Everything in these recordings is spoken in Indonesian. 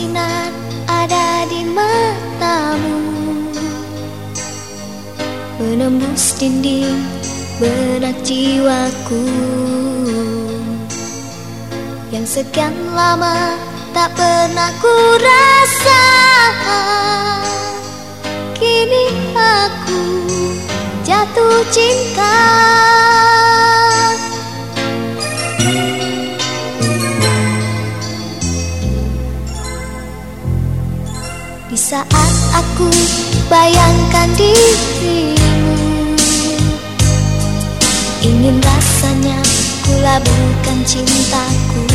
bersinar ada di matamu. Menembus dinding benak jiwaku. Yang sekian lama tak pernah ku rasa. Kini aku jatuh cinta. Di saat aku bayangkan dirimu Ingin rasanya ku labuhkan cintaku.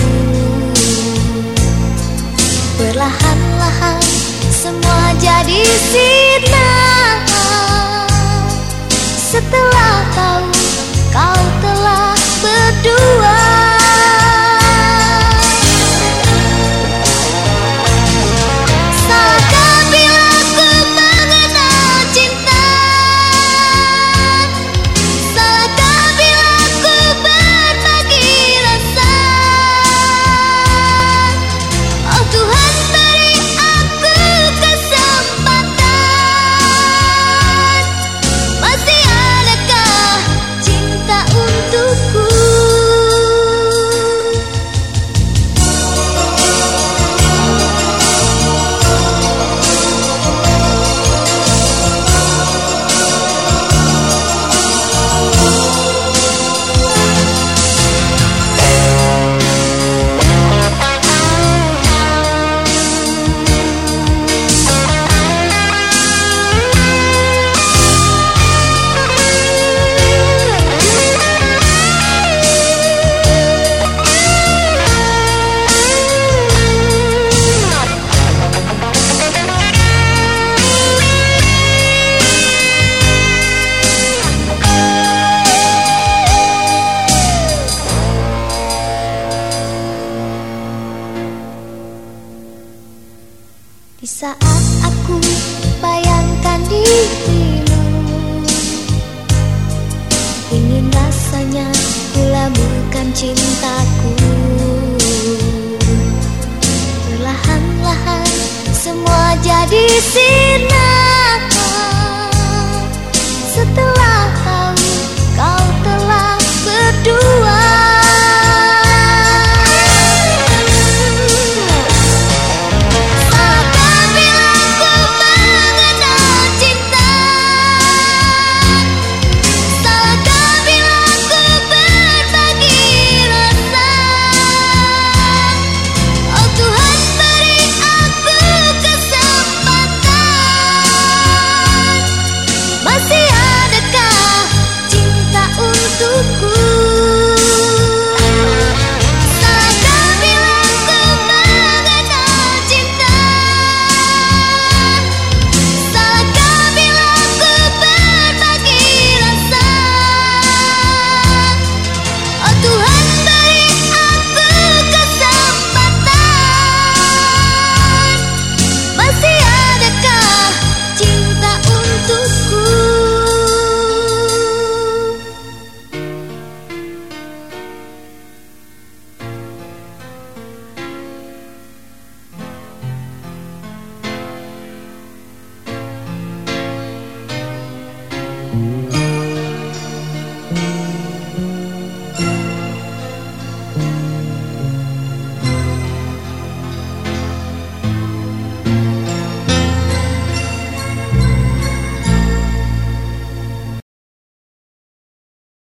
Perlahan-lahan semua jadi sirna Di saat aku bayangkan